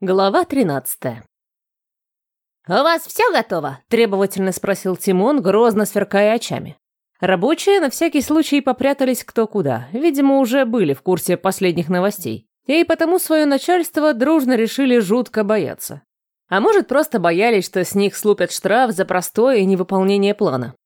Глава 13 «У вас все готово?» – требовательно спросил Тимон, грозно сверкая очами. Рабочие на всякий случай попрятались кто куда, видимо, уже были в курсе последних новостей, и потому свое начальство дружно решили жутко бояться. А может, просто боялись, что с них слупят штраф за простое невыполнение плана.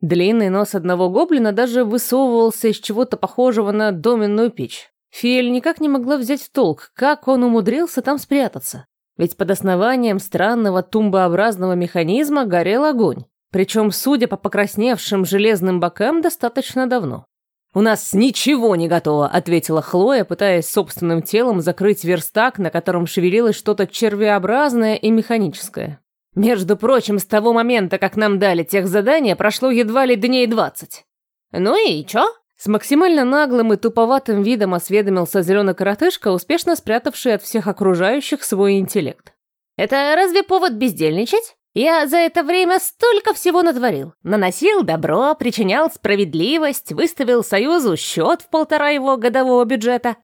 Длинный нос одного гоблина даже высовывался из чего-то похожего на доменную печь. Фиэль никак не могла взять в толк, как он умудрился там спрятаться. Ведь под основанием странного тумбообразного механизма горел огонь. Причем, судя по покрасневшим железным бокам, достаточно давно. «У нас ничего не готово», — ответила Хлоя, пытаясь собственным телом закрыть верстак, на котором шевелилось что-то червеобразное и механическое. «Между прочим, с того момента, как нам дали тех задания, прошло едва ли дней двадцать». «Ну и чё?» С максимально наглым и туповатым видом осведомился зеленый коротышка, успешно спрятавший от всех окружающих свой интеллект. «Это разве повод бездельничать? Я за это время столько всего натворил. Наносил добро, причинял справедливость, выставил Союзу счет в полтора его годового бюджета».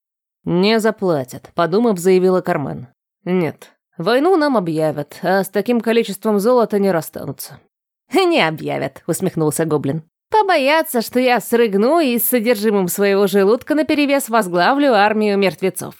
«Не заплатят», — подумав, заявила Кармен. «Нет, войну нам объявят, а с таким количеством золота не расстанутся». «Не объявят», — усмехнулся Гоблин. Побояться, что я срыгну и с содержимым своего желудка наперевес возглавлю армию мертвецов.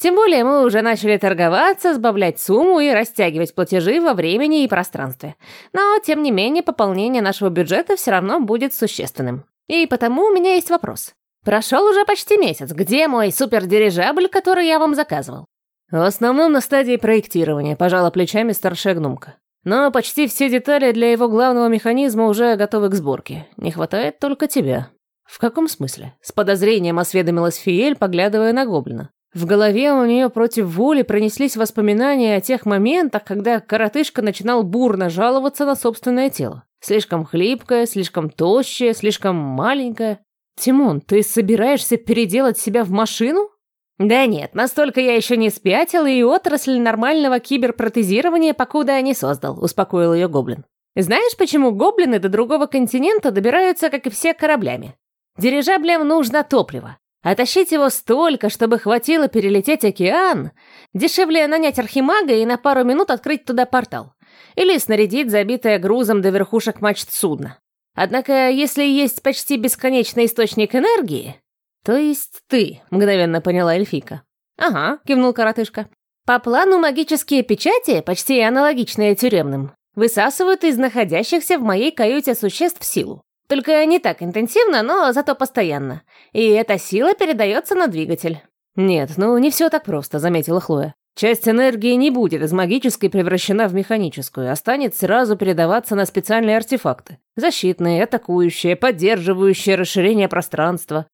Тем более мы уже начали торговаться, сбавлять сумму и растягивать платежи во времени и пространстве. Но, тем не менее, пополнение нашего бюджета все равно будет существенным. И потому у меня есть вопрос. Прошел уже почти месяц. Где мой супердирижабль, который я вам заказывал? В основном на стадии проектирования, пожала плечами старшая гномка. Но почти все детали для его главного механизма уже готовы к сборке. Не хватает только тебя. В каком смысле? С подозрением осведомилась Фиель, поглядывая на гоблина. В голове у нее против воли пронеслись воспоминания о тех моментах, когда коротышка начинал бурно жаловаться на собственное тело. Слишком хлипкое, слишком тощее, слишком маленькое. «Тимон, ты собираешься переделать себя в машину?» «Да нет, настолько я еще не спятил, и отрасль нормального киберпротезирования покуда не создал», — успокоил ее Гоблин. «Знаешь, почему гоблины до другого континента добираются, как и все, кораблями? Дирижаблям нужно топливо. А тащить его столько, чтобы хватило перелететь океан, дешевле нанять архимага и на пару минут открыть туда портал. Или снарядить забитое грузом до верхушек мачт судна. Однако, если есть почти бесконечный источник энергии, «То есть ты», — мгновенно поняла эльфика. «Ага», — кивнул коротышка. «По плану магические печати, почти аналогичные тюремным, высасывают из находящихся в моей каюте существ силу. Только не так интенсивно, но зато постоянно. И эта сила передается на двигатель». «Нет, ну не все так просто», — заметила Хлоя. Часть энергии не будет из магической превращена в механическую, а станет сразу передаваться на специальные артефакты. Защитные, атакующие, поддерживающие расширение пространства.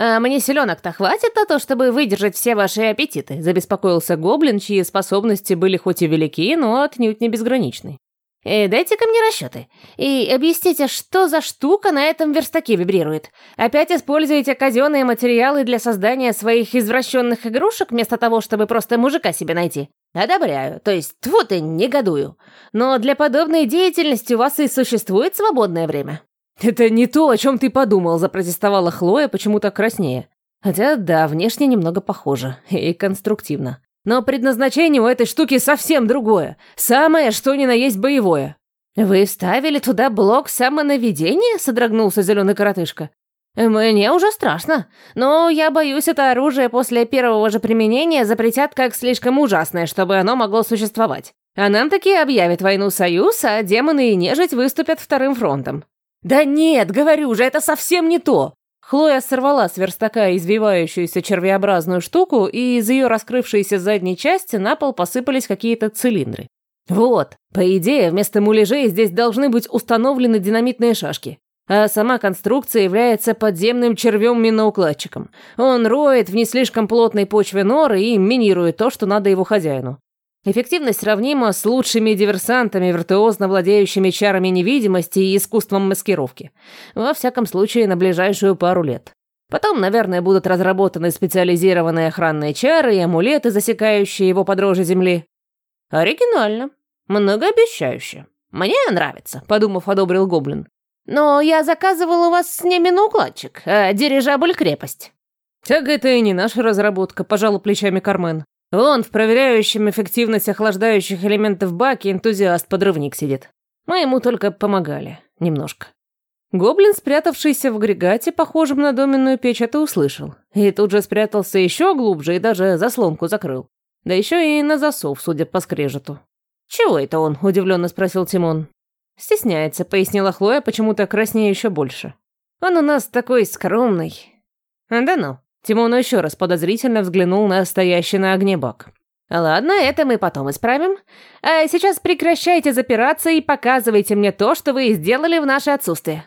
«А мне селенок-то хватит на то, чтобы выдержать все ваши аппетиты?» – забеспокоился гоблин, чьи способности были хоть и велики, но отнюдь не безграничны. «Э, «Дайте-ка мне расчеты и объясните, что за штука на этом верстаке вибрирует. Опять используете казенные материалы для создания своих извращенных игрушек вместо того, чтобы просто мужика себе найти? Одобряю, то есть тьфу ты, негодую. Но для подобной деятельности у вас и существует свободное время». «Это не то, о чем ты подумал», — запротестовала Хлоя почему-то краснее. Хотя, да, внешне немного похоже и конструктивно. Но предназначение у этой штуки совсем другое. Самое, что ни на есть боевое. «Вы вставили туда блок самонаведения?» — содрогнулся зеленый коротышка. «Мне уже страшно, но я боюсь, это оружие после первого же применения запретят как слишком ужасное, чтобы оно могло существовать. А нам таки объявят войну Союз, а демоны и нежить выступят вторым фронтом. «Да нет, говорю же, это совсем не то!» Хлоя сорвала с верстака извивающуюся червеобразную штуку, и из ее раскрывшейся задней части на пол посыпались какие-то цилиндры. «Вот, по идее, вместо муляжей здесь должны быть установлены динамитные шашки. А сама конструкция является подземным червем-миноукладчиком. Он роет в не слишком плотной почве норы и минирует то, что надо его хозяину. Эффективность сравнима с лучшими диверсантами, виртуозно владеющими чарами невидимости и искусством маскировки. Во всяком случае, на ближайшую пару лет. Потом, наверное, будут разработаны специализированные охранные чары и амулеты, засекающие его под рожей земли. Оригинально. Многообещающе. Мне нравится, подумав, одобрил Гоблин. Но я заказывал у вас не миноукладчик, а дирижабль-крепость. Так это и не наша разработка, пожал плечами Кармен. Вон в проверяющем эффективность охлаждающих элементов баке энтузиаст-подрывник сидит. Мы ему только помогали. Немножко. Гоблин, спрятавшийся в агрегате, похожем на доменную печь, это услышал. И тут же спрятался еще глубже и даже заслонку закрыл. Да еще и на засов, судя по скрежету. «Чего это он?» – удивленно спросил Тимон. «Стесняется», – пояснила Хлоя, почему-то краснее еще больше. «Он у нас такой скромный». «Да ну». Тимон еще раз подозрительно взглянул на стоящий на огне бак. «Ладно, это мы потом исправим. А сейчас прекращайте запираться и показывайте мне то, что вы сделали в наше отсутствие».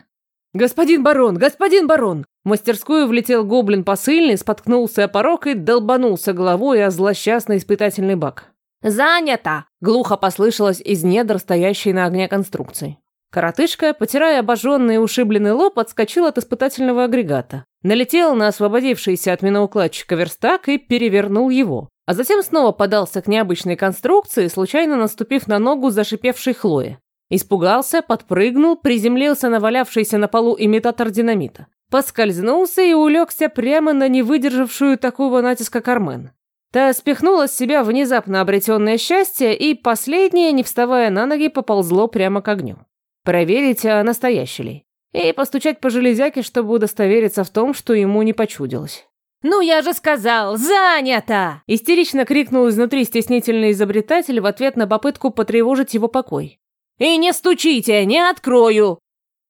«Господин барон! Господин барон!» В мастерскую влетел гоблин посыльный, споткнулся о порог и долбанулся головой о злосчастный испытательный бак. «Занято!» — глухо послышалось из недр стоящей на огне конструкции. Коротышка, потирая обожженный и ушибленный лоб, отскочил от испытательного агрегата. Налетел на освободившийся от миноукладчика верстак и перевернул его. А затем снова подался к необычной конструкции, случайно наступив на ногу зашипевшей Хлои. Испугался, подпрыгнул, приземлился на валявшийся на полу имитатор динамита. Поскользнулся и улегся прямо на невыдержавшую такого натиска Кармен. Та спихнула с себя внезапно обретенное счастье, и последнее, не вставая на ноги, поползло прямо к огню. Проверить, а настоящий ли. И постучать по железяке, чтобы удостовериться в том, что ему не почудилось. «Ну, я же сказал, занято!» Истерично крикнул изнутри стеснительный изобретатель в ответ на попытку потревожить его покой. «И не стучите, не открою!»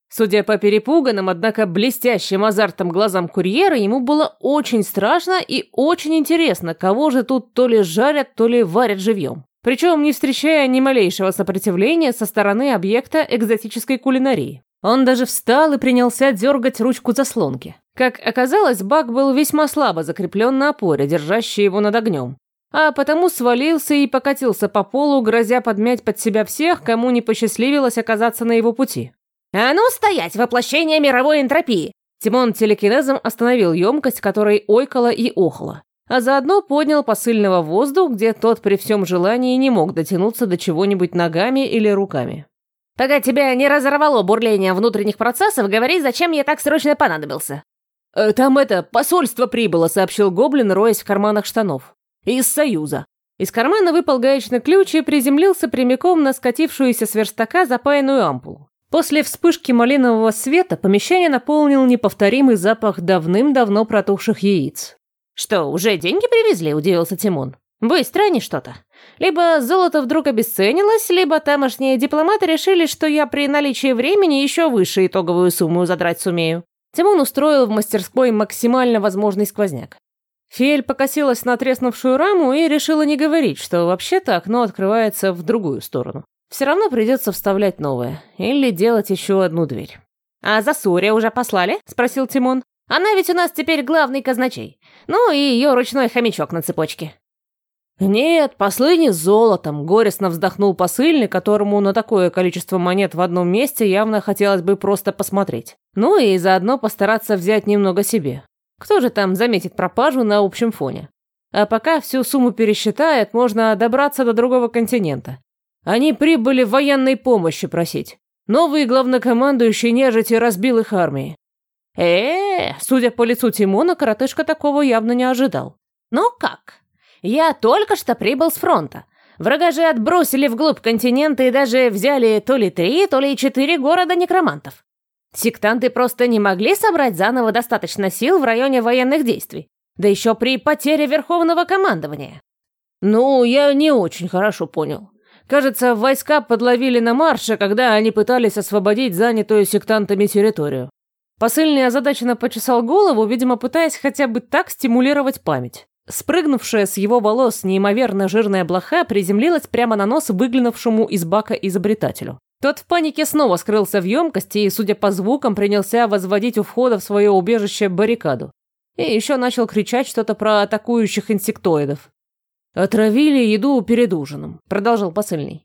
Судя по перепуганным, однако блестящим азартом глазам курьера, ему было очень страшно и очень интересно, кого же тут то ли жарят, то ли варят живьем. Причем не встречая ни малейшего сопротивления со стороны объекта экзотической кулинарии. Он даже встал и принялся дергать ручку заслонки. Как оказалось, бак был весьма слабо закреплен на опоре, держащей его над огнем а потому свалился и покатился по полу, грозя подмять под себя всех, кому не посчастливилось оказаться на его пути. «А ну стоять, воплощение мировой энтропии!» Тимон телекинезом остановил емкость, которой ойкала и охла, а заодно поднял посыльного в воздух, где тот при всем желании не мог дотянуться до чего-нибудь ногами или руками. «Пока тебя не разорвало бурление внутренних процессов, говори, зачем я так срочно понадобился?» «Э, «Там это, посольство прибыло», — сообщил Гоблин, роясь в карманах штанов. Из Союза. Из кармана выпал гаечный ключ и приземлился прямиком на скатившуюся с верстака запаянную ампулу. После вспышки малинового света помещение наполнил неповторимый запах давным-давно протухших яиц. «Что, уже деньги привезли?» – удивился Тимон. «Быстро они что-то. Либо золото вдруг обесценилось, либо тамошние дипломаты решили, что я при наличии времени еще выше итоговую сумму задрать сумею». Тимон устроил в мастерской максимально возможный сквозняк. Фель покосилась на треснувшую раму и решила не говорить, что вообще-то окно открывается в другую сторону. Все равно придется вставлять новое. Или делать еще одну дверь. «А за Суря уже послали?» – спросил Тимон. «Она ведь у нас теперь главный казначей. Ну и ее ручной хомячок на цепочке». «Нет, послы не с золотом», — горестно вздохнул посыльный, которому на такое количество монет в одном месте явно хотелось бы просто посмотреть. Ну и заодно постараться взять немного себе. Кто же там заметит пропажу на общем фоне? А пока всю сумму пересчитает, можно добраться до другого континента. Они прибыли военной помощи просить. Новый главнокомандующий нежити разбил их армии. Э, -э, судя по лицу Тимона, коротышка такого явно не ожидал. Ну как? Я только что прибыл с фронта. Врага же отбросили вглубь континента и даже взяли то ли три, то ли четыре города некромантов. Сектанты просто не могли собрать заново достаточно сил в районе военных действий, да еще при потере верховного командования. Ну, я не очень хорошо понял. Кажется, войска подловили на марше, когда они пытались освободить занятую сектантами территорию. Посыльный озадаченно почесал голову, видимо, пытаясь хотя бы так стимулировать память. Спрыгнувшая с его волос неимоверно жирная блоха приземлилась прямо на нос выглянувшему из бака изобретателю. Тот в панике снова скрылся в емкости и, судя по звукам, принялся возводить у входа в свое убежище баррикаду. И еще начал кричать что-то про атакующих инсектоидов. «Отравили еду перед ужином», — продолжил посыльный.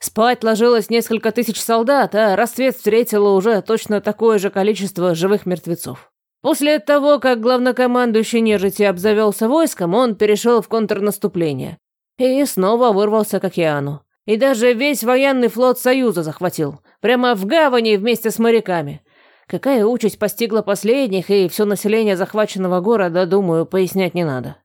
«Спать ложилось несколько тысяч солдат, а рассвет встретило уже точно такое же количество живых мертвецов. После того, как главнокомандующий нежити обзавелся войском, он перешел в контрнаступление и снова вырвался к океану. И даже весь военный флот Союза захватил. Прямо в гавани вместе с моряками. Какая участь постигла последних и все население захваченного города, думаю, пояснять не надо.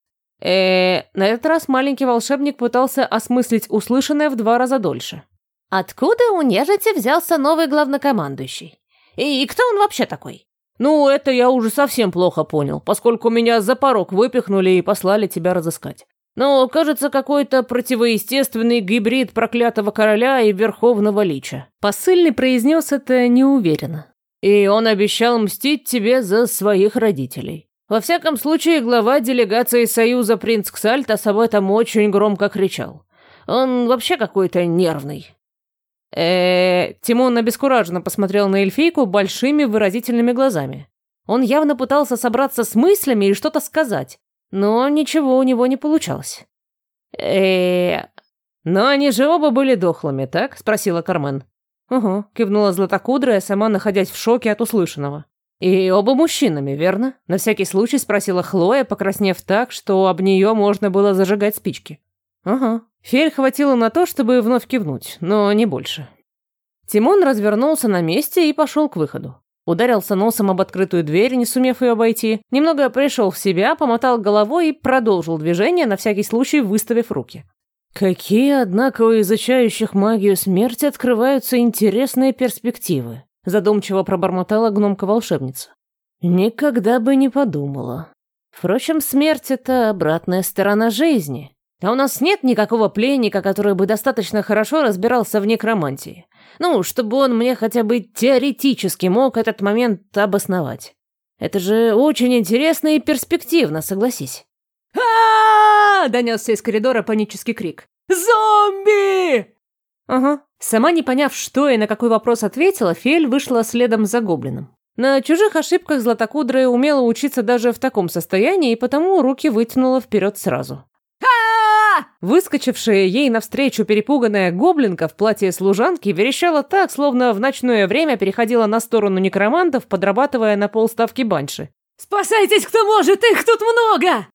Э На этот раз маленький волшебник пытался осмыслить услышанное в два раза дольше. «Откуда у нежити взялся новый главнокомандующий? И кто он вообще такой?» «Ну, это я уже совсем плохо понял, поскольку меня за порог выпихнули и послали тебя разыскать. Но, кажется, какой-то противоестественный гибрид проклятого короля и верховного лича». Посыльный произнес это неуверенно. «И он обещал мстить тебе за своих родителей. Во всяком случае, глава делегации Союза принц Ксальтас об этом очень громко кричал. Он вообще какой-то нервный». Э, Тимон обескураженно посмотрел на эльфийку большими выразительными глазами. Он явно пытался собраться с мыслями и что-то сказать, но ничего у него не получалось. э Но они же оба были дохлыми, так?» — спросила Кармен. «Угу», — кивнула Златокудрая, сама находясь в шоке от услышанного. «И оба мужчинами, верно?» — на всякий случай спросила Хлоя, покраснев так, что об нее можно было зажигать спички. «Ага», Фель хватило на то, чтобы вновь кивнуть, но не больше. Тимон развернулся на месте и пошел к выходу. Ударился носом об открытую дверь, не сумев ее обойти, немного пришел в себя, помотал головой и продолжил движение, на всякий случай выставив руки. Какие, однако, у изучающих магию смерти открываются интересные перспективы, задумчиво пробормотала гномка-волшебница. Никогда бы не подумала. Впрочем, смерть — это обратная сторона жизни. А у нас нет никакого пленника, который бы достаточно хорошо разбирался в некромантии. Ну, чтобы он мне хотя бы теоретически мог этот момент обосновать. Это же очень интересно и перспективно, согласись. а донесся из коридора панический крик. «Зомби!» Ага. Сама не поняв, что и на какой вопрос ответила, Фель вышла следом за гоблином. На чужих ошибках Златокудрая умела учиться даже в таком состоянии, и потому руки вытянула вперед сразу. Выскочившая ей навстречу перепуганная гоблинка в платье служанки верещала так, словно в ночное время переходила на сторону некромантов, подрабатывая на полставки банши. «Спасайтесь, кто может, их тут много!»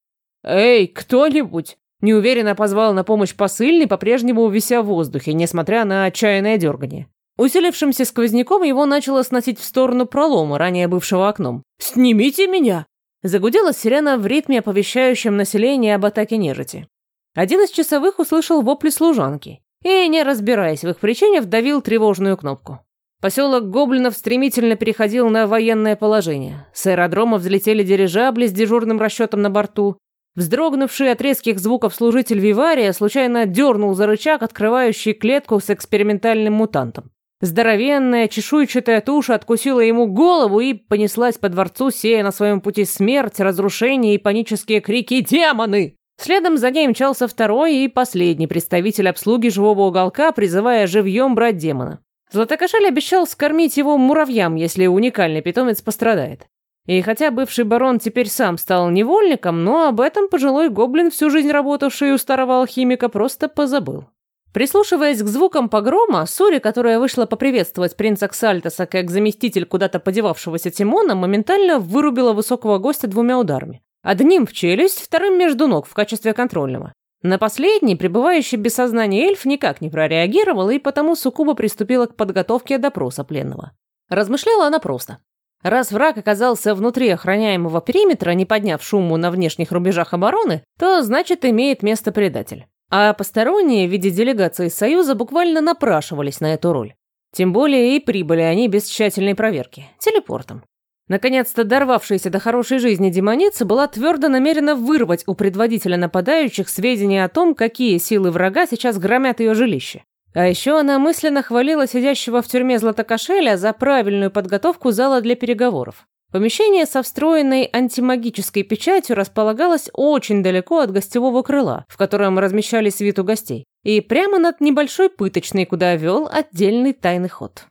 «Эй, кто-нибудь!» Неуверенно позвал на помощь посыльный, по-прежнему вися в воздухе, несмотря на отчаянное дергание. Усилившимся сквозняком его начало сносить в сторону пролома, ранее бывшего окном. «Снимите меня!» Загудела сирена в ритме, оповещающем население об атаке нежити. Один из часовых услышал вопли служанки и, не разбираясь в их причине, вдавил тревожную кнопку. Поселок Гоблинов стремительно переходил на военное положение. С аэродрома взлетели дирижабли с дежурным расчетом на борту. Вздрогнувший от резких звуков служитель Вивария случайно дернул за рычаг, открывающий клетку с экспериментальным мутантом. Здоровенная чешуйчатая туша откусила ему голову и понеслась по дворцу, сея на своем пути смерть, разрушение и панические крики «Демоны!». Следом за ней мчался второй и последний представитель обслуги живого уголка, призывая живьем брать демона. Златокошель обещал скормить его муравьям, если уникальный питомец пострадает. И хотя бывший барон теперь сам стал невольником, но об этом пожилой гоблин, всю жизнь работавший у старого алхимика, просто позабыл. Прислушиваясь к звукам погрома, Сури, которая вышла поприветствовать принца Ксальтаса как заместитель куда-то подевавшегося Тимона, моментально вырубила высокого гостя двумя ударами. Одним в челюсть, вторым между ног в качестве контрольного. На последний, пребывающий без сознания эльф, никак не прореагировал и потому суккуба приступила к подготовке допроса пленного. Размышляла она просто. Раз враг оказался внутри охраняемого периметра, не подняв шуму на внешних рубежах обороны, то значит имеет место предатель. А посторонние в виде делегации Союза буквально напрашивались на эту роль. Тем более и прибыли они без тщательной проверки, телепортом. Наконец-то дорвавшаяся до хорошей жизни демоница была твердо намерена вырвать у предводителя нападающих сведения о том, какие силы врага сейчас громят ее жилище. А еще она мысленно хвалила сидящего в тюрьме Златокошеля за правильную подготовку зала для переговоров. Помещение со встроенной антимагической печатью располагалось очень далеко от гостевого крыла, в котором размещались вид у гостей, и прямо над небольшой пыточной, куда вел отдельный тайный ход.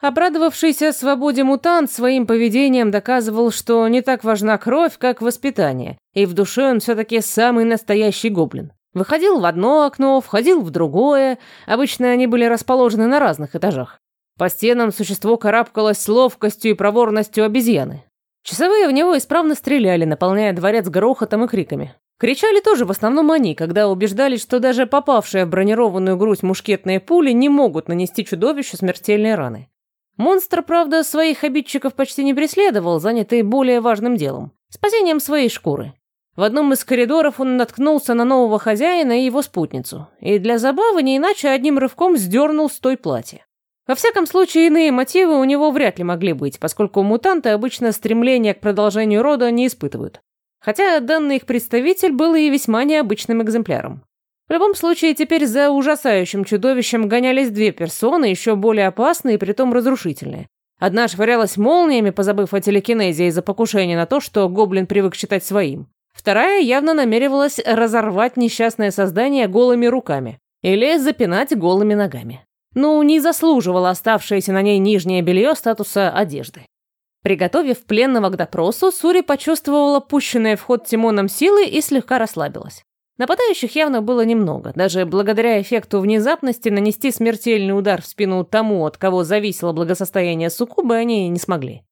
Обрадовавшийся свободе мутант своим поведением доказывал, что не так важна кровь, как воспитание, и в душе он все-таки самый настоящий гоблин. Выходил в одно окно, входил в другое, обычно они были расположены на разных этажах. По стенам существо карабкалось с ловкостью и проворностью обезьяны. Часовые в него исправно стреляли, наполняя дворец грохотом и криками. Кричали тоже в основном они, когда убеждались, что даже попавшие в бронированную грудь мушкетные пули не могут нанести чудовищу смертельные раны. Монстр, правда, своих обидчиков почти не преследовал, занятый более важным делом – спасением своей шкуры. В одном из коридоров он наткнулся на нового хозяина и его спутницу, и для забавы не иначе одним рывком сдернул с той платье. Во всяком случае, иные мотивы у него вряд ли могли быть, поскольку мутанты обычно стремления к продолжению рода не испытывают. Хотя данный их представитель был и весьма необычным экземпляром. В любом случае, теперь за ужасающим чудовищем гонялись две персоны, еще более опасные и притом разрушительные. Одна швырялась молниями, позабыв о телекинезе из-за покушения на то, что гоблин привык считать своим. Вторая явно намеревалась разорвать несчастное создание голыми руками или запинать голыми ногами. Ну, не заслуживало оставшееся на ней нижнее белье статуса одежды. Приготовив пленного к допросу, Сури почувствовала пущенные в ход Тимоном силы и слегка расслабилась. Нападающих явно было немного. Даже благодаря эффекту внезапности нанести смертельный удар в спину тому, от кого зависело благосостояние Суккубы, они не смогли.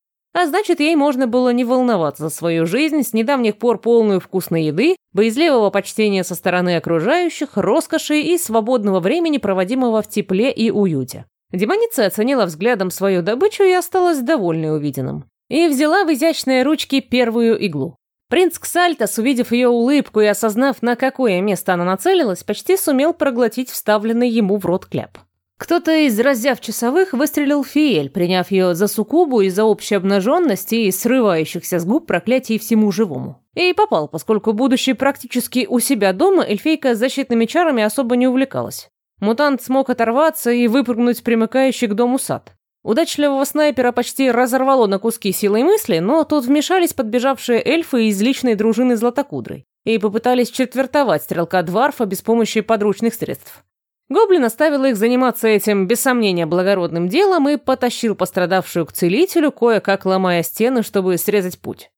А значит, ей можно было не волноваться за свою жизнь, с недавних пор полную вкусной еды, боязливого почтения со стороны окружающих, роскоши и свободного времени, проводимого в тепле и уюте. Демоница оценила взглядом свою добычу и осталась довольной увиденным. И взяла в изящные ручки первую иглу. Принц Ксальтас, увидев ее улыбку и осознав, на какое место она нацелилась, почти сумел проглотить вставленный ему в рот кляп. Кто-то из раззяв часовых выстрелил Фиэль, приняв ее за суккубу из-за общей обнаженности и срывающихся с губ проклятий всему живому. И попал, поскольку, будучи практически у себя дома, эльфейка защитными чарами особо не увлекалась. Мутант смог оторваться и выпрыгнуть в примыкающий к дому сад. Удачливого снайпера почти разорвало на куски силой мысли, но тут вмешались подбежавшие эльфы из личной дружины Златокудрой и попытались четвертовать стрелка Дварфа без помощи подручных средств. Гоблин оставил их заниматься этим, без сомнения, благородным делом и потащил пострадавшую к целителю, кое-как ломая стены, чтобы срезать путь.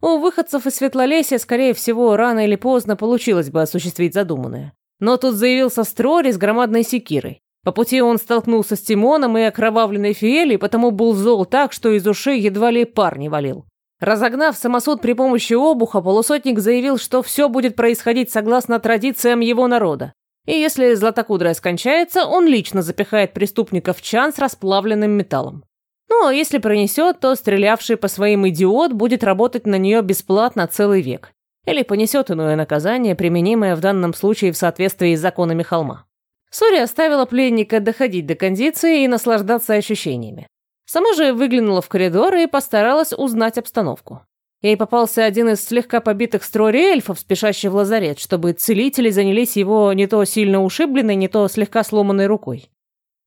У выходцев из Светлолесья, скорее всего, рано или поздно получилось бы осуществить задуманное. Но тут заявился Строри с громадной секирой. По пути он столкнулся с Тимоном и окровавленной Фиэлей, потому был зол так, что из ушей едва ли пар не валил. Разогнав самосуд при помощи обуха, полусотник заявил, что все будет происходить согласно традициям его народа. И если Златокудрая скончается, он лично запихает преступника в чан с расплавленным металлом. Ну, а если пронесет, то стрелявший по своим идиот будет работать на нее бесплатно целый век или понесет иное наказание, применимое в данном случае в соответствии с законами холма. Сури оставила пленника доходить до кондиции и наслаждаться ощущениями. Сама же выглянула в коридор и постаралась узнать обстановку. Ей попался один из слегка побитых строри эльфов, спешащий в лазарет, чтобы целители занялись его не то сильно ушибленной, не то слегка сломанной рукой.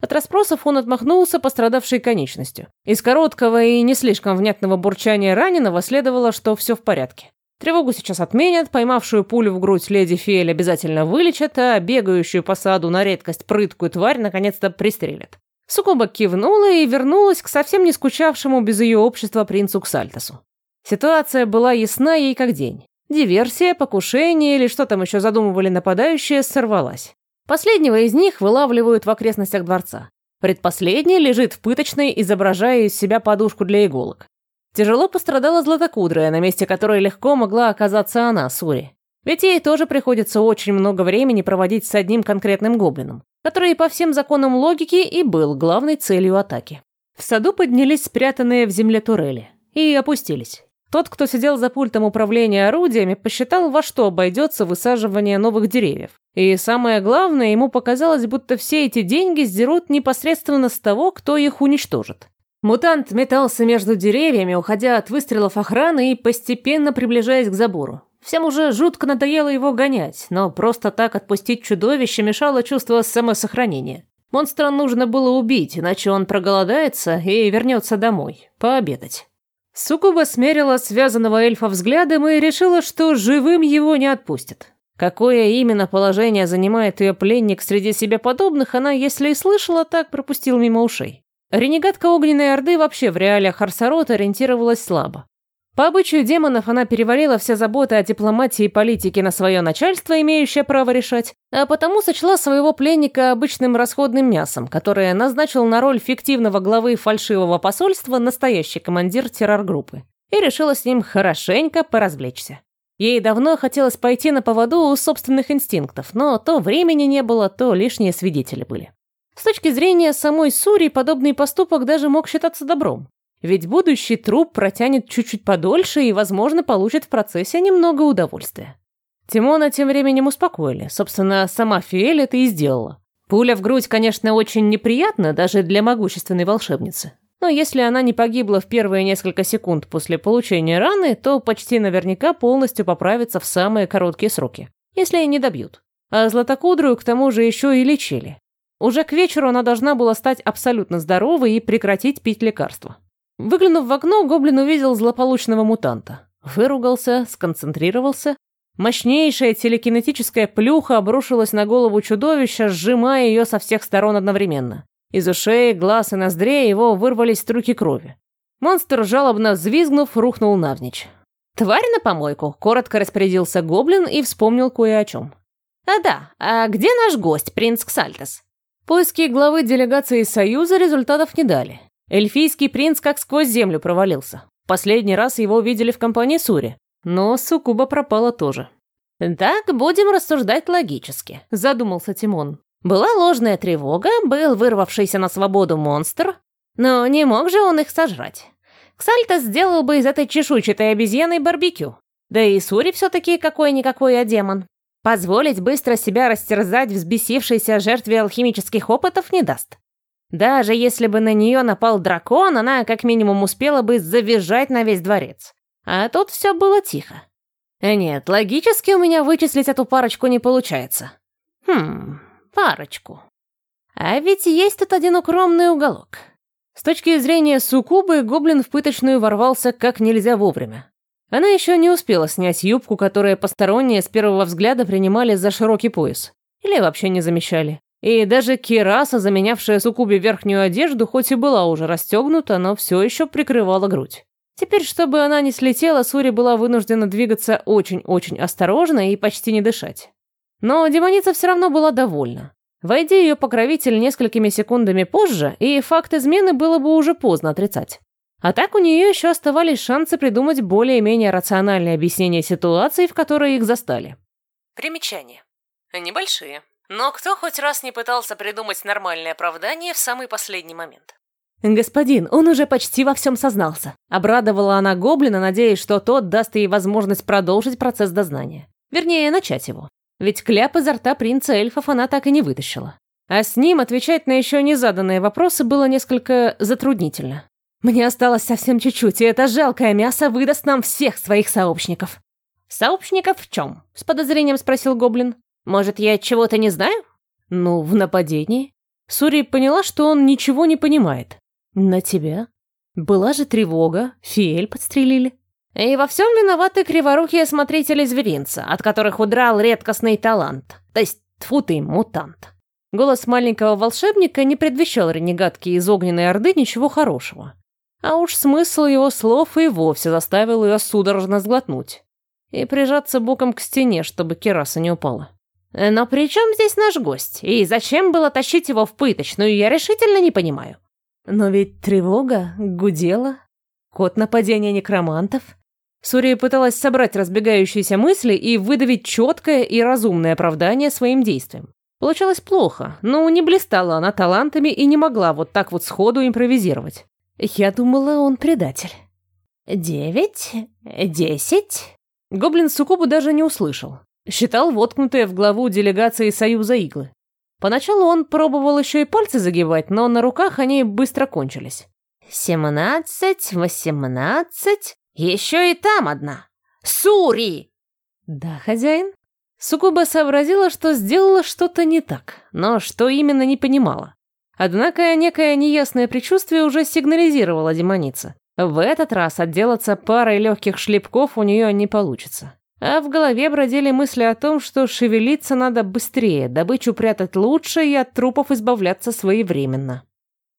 От расспросов он отмахнулся пострадавшей конечностью. Из короткого и не слишком внятного бурчания раненого следовало, что все в порядке. Тревогу сейчас отменят, поймавшую пулю в грудь леди Фиэль обязательно вылечат, а бегающую по саду на редкость прыткую тварь наконец-то пристрелят. Сукоба кивнула и вернулась к совсем не скучавшему без ее общества принцу Ксальтасу. Ситуация была ясна ей как день. Диверсия, покушение или что там еще задумывали нападающие сорвалась. Последнего из них вылавливают в окрестностях дворца. Предпоследний лежит в пыточной, изображая из себя подушку для иголок. Тяжело пострадала Златокудрая, на месте которой легко могла оказаться она, Сури. Ведь ей тоже приходится очень много времени проводить с одним конкретным гоблином, который по всем законам логики и был главной целью атаки. В саду поднялись спрятанные в земле турели и опустились. Тот, кто сидел за пультом управления орудиями, посчитал, во что обойдется высаживание новых деревьев. И самое главное, ему показалось, будто все эти деньги сдерут непосредственно с того, кто их уничтожит. Мутант метался между деревьями, уходя от выстрелов охраны и постепенно приближаясь к забору. Всем уже жутко надоело его гонять, но просто так отпустить чудовище мешало чувство самосохранения. Монстра нужно было убить, иначе он проголодается и вернется домой, пообедать. Сукуба смерила связанного эльфа взглядом и решила, что живым его не отпустят. Какое именно положение занимает ее пленник среди себе подобных, она, если и слышала, так пропустил мимо ушей. Ренегатка Огненной Орды вообще в реалиях Харсарот ориентировалась слабо. По обычаю демонов она переварила все заботы о дипломатии и политике на свое начальство, имеющее право решать, а потому сочла своего пленника обычным расходным мясом, которое назначил на роль фиктивного главы фальшивого посольства настоящий командир террор-группы, и решила с ним хорошенько поразвлечься. Ей давно хотелось пойти на поводу у собственных инстинктов, но то времени не было, то лишние свидетели были. С точки зрения самой Сури, подобный поступок даже мог считаться добром. Ведь будущий труп протянет чуть-чуть подольше и, возможно, получит в процессе немного удовольствия. Тимона тем временем успокоили. Собственно, сама Фиэль это и сделала. Пуля в грудь, конечно, очень неприятна даже для могущественной волшебницы. Но если она не погибла в первые несколько секунд после получения раны, то почти наверняка полностью поправится в самые короткие сроки, если и не добьют. А Златокудрую к тому же еще и лечили. Уже к вечеру она должна была стать абсолютно здоровой и прекратить пить лекарства. Выглянув в окно, гоблин увидел злополучного мутанта. Выругался, сконцентрировался. Мощнейшая телекинетическая плюха обрушилась на голову чудовища, сжимая ее со всех сторон одновременно. Из ушей, глаз и ноздрей его вырвались струки крови. Монстр, жалобно взвизгнув, рухнул навзничь. «Тварь на помойку», — коротко распорядился гоблин и вспомнил кое о чем. «А да, а где наш гость, принц Ксальтес?» Поиски главы делегации Союза результатов не дали. Эльфийский принц как сквозь землю провалился. Последний раз его видели в компании Сури, но Сукуба пропала тоже. «Так будем рассуждать логически», — задумался Тимон. Была ложная тревога, был вырвавшийся на свободу монстр, но не мог же он их сожрать. Ксальтос сделал бы из этой чешуйчатой обезьяны барбекю. Да и Сури все-таки какой-никакой, а демон. Позволить быстро себя растерзать взбесившейся жертве алхимических опытов не даст. Даже если бы на нее напал дракон, она как минимум успела бы завизжать на весь дворец. А тут все было тихо. Нет, логически у меня вычислить эту парочку не получается. Хм, Парочку. А ведь есть тут один укромный уголок. С точки зрения суккубы, гоблин в пыточную ворвался как нельзя вовремя. Она еще не успела снять юбку, которая посторонние с первого взгляда принимали за широкий пояс. Или вообще не замечали. И даже кираса, заменявшая суккубе верхнюю одежду, хоть и была уже расстегнута, но все еще прикрывала грудь. Теперь, чтобы она не слетела, Сури была вынуждена двигаться очень-очень осторожно и почти не дышать. Но демоница все равно была довольна. Войди ее покровитель несколькими секундами позже, и факт измены было бы уже поздно отрицать. А так у нее еще оставались шансы придумать более-менее рациональное объяснение ситуации, в которой их застали. Примечание. Небольшие. Но кто хоть раз не пытался придумать нормальное оправдание в самый последний момент? «Господин, он уже почти во всем сознался», — обрадовала она гоблина, надеясь, что тот даст ей возможность продолжить процесс дознания. Вернее, начать его. Ведь кляп изо рта принца эльфов она так и не вытащила. А с ним отвечать на еще не заданные вопросы было несколько затруднительно. Мне осталось совсем чуть-чуть, и это жалкое мясо выдаст нам всех своих сообщников. «Сообщников в чем?» — с подозрением спросил Гоблин. «Может, я чего-то не знаю?» «Ну, в нападении». Сури поняла, что он ничего не понимает. «На тебя? Была же тревога, Фиэль подстрелили». И во всем виноваты криворукие смотрители зверинца, от которых удрал редкостный талант. То есть, тьфу ты, мутант. Голос маленького волшебника не предвещал ренегатки из огненной орды ничего хорошего. А уж смысл его слов и вовсе заставил ее судорожно сглотнуть. И прижаться боком к стене, чтобы кераса не упала. Но при чем здесь наш гость? И зачем было тащить его в пыточную, я решительно не понимаю. Но ведь тревога гудела. Код нападения некромантов. Сурия пыталась собрать разбегающиеся мысли и выдавить четкое и разумное оправдание своим действиям. Получалось плохо, но не блистала она талантами и не могла вот так вот сходу импровизировать. Я думала, он предатель. «Девять? Десять?» Гоблин Сукубу даже не услышал. Считал воткнутые в главу делегации Союза иглы. Поначалу он пробовал еще и пальцы загибать, но на руках они быстро кончились. «Семнадцать, восемнадцать...» Еще и там одна. Сури!» «Да, хозяин?» Сукуба сообразила, что сделала что-то не так, но что именно не понимала. Однако некое неясное предчувствие уже сигнализировало демоница. В этот раз отделаться парой легких шлепков у нее не получится. А в голове бродили мысли о том, что шевелиться надо быстрее, добычу прятать лучше и от трупов избавляться своевременно.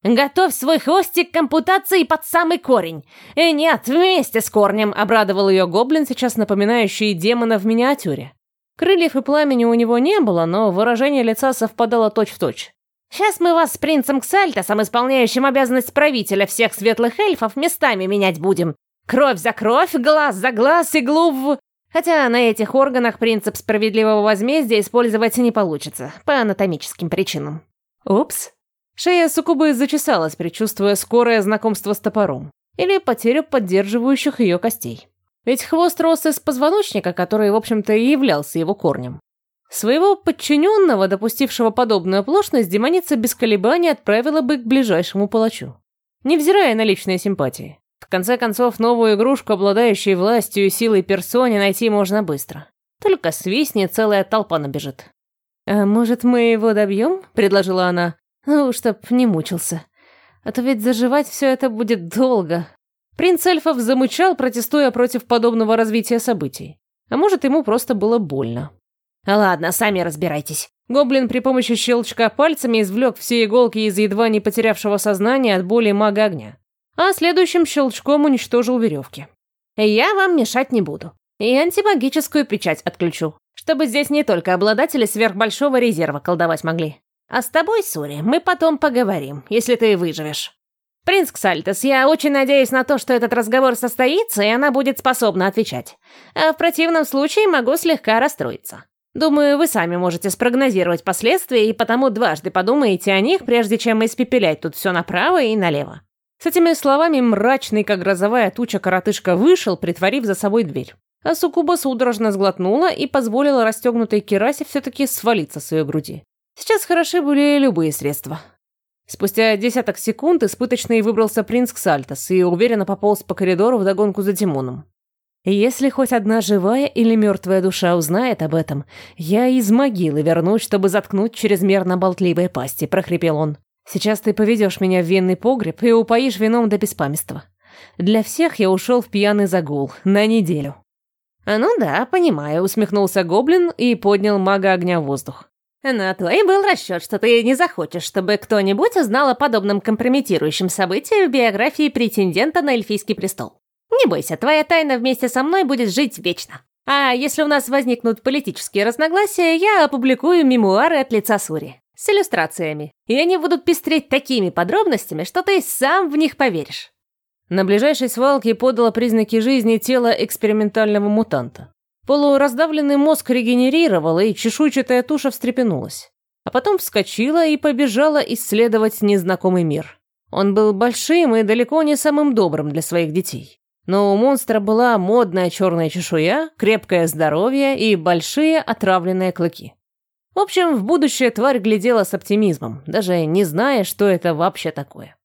«Готовь свой хвостик к ампутации под самый корень!» «Э, нет, вместе с корнем!» — обрадовал ее гоблин, сейчас напоминающий демона в миниатюре. Крыльев и пламени у него не было, но выражение лица совпадало точь-в-точь. «Сейчас мы вас с принцем Ксальтосом, исполняющим обязанность правителя всех светлых эльфов, местами менять будем. Кровь за кровь, глаз за глаз, иглу в...» Хотя на этих органах принцип справедливого возмездия использовать не получится, по анатомическим причинам. «Упс», Шея Сукубы зачесалась, предчувствуя скорое знакомство с топором. или потерю поддерживающих ее костей. Ведь хвост рос из позвоночника, который, в общем-то, и являлся его корнем. Своего подчиненного, допустившего подобную оплошность, демоница без колебаний отправила бы к ближайшему палачу. Невзирая на личные симпатии. В конце концов, новую игрушку, обладающую властью и силой персоне, найти можно быстро. Только свистни, целая толпа набежит. «А может, мы его добьем?» — предложила она. «Ну, чтоб не мучился. А то ведь заживать все это будет долго». Принц эльфов замычал, протестуя против подобного развития событий. А может, ему просто было больно. «Ладно, сами разбирайтесь». Гоблин при помощи щелчка пальцами извлек все иголки из едва не потерявшего сознания от боли мага огня. А следующим щелчком уничтожил веревки. «Я вам мешать не буду. И антимагическую печать отключу, чтобы здесь не только обладатели сверхбольшого резерва колдовать могли. А с тобой, Сури, мы потом поговорим, если ты выживешь. Принц Ксальтес, я очень надеюсь на то, что этот разговор состоится, и она будет способна отвечать. А в противном случае могу слегка расстроиться. Думаю, вы сами можете спрогнозировать последствия, и потому дважды подумаете о них, прежде чем испепелять тут все направо и налево. С этими словами мрачный, как грозовая туча, коротышка вышел, притворив за собой дверь. А Сукуба судорожно сглотнула и позволила расстегнутой керасе все-таки свалиться с ее груди. Сейчас хороши были любые средства. Спустя десяток секунд испыточный выбрался принц Ксальтас и уверенно пополз по коридору вдогонку за Тимоном. Если хоть одна живая или мертвая душа узнает об этом, я из могилы вернусь, чтобы заткнуть чрезмерно болтливые пасти», — прохрипел он. «Сейчас ты поведешь меня в винный погреб и упоишь вином до беспамятства. Для всех я ушел в пьяный загул на неделю». «А ну да, понимаю», — усмехнулся гоблин и поднял мага огня в воздух. «На то и был расчет, что ты не захочешь, чтобы кто-нибудь узнал о подобном компрометирующем событии в биографии претендента на эльфийский престол. Не бойся, твоя тайна вместе со мной будет жить вечно. А если у нас возникнут политические разногласия, я опубликую мемуары от лица Сури. С иллюстрациями. И они будут пестреть такими подробностями, что ты сам в них поверишь. На ближайшей свалке подало признаки жизни тело экспериментального мутанта. Полураздавленный мозг регенерировал, и чешуйчатая туша встрепенулась. А потом вскочила и побежала исследовать незнакомый мир. Он был большим и далеко не самым добрым для своих детей. Но у монстра была модная черная чешуя, крепкое здоровье и большие отравленные клыки. В общем, в будущее тварь глядела с оптимизмом, даже не зная, что это вообще такое.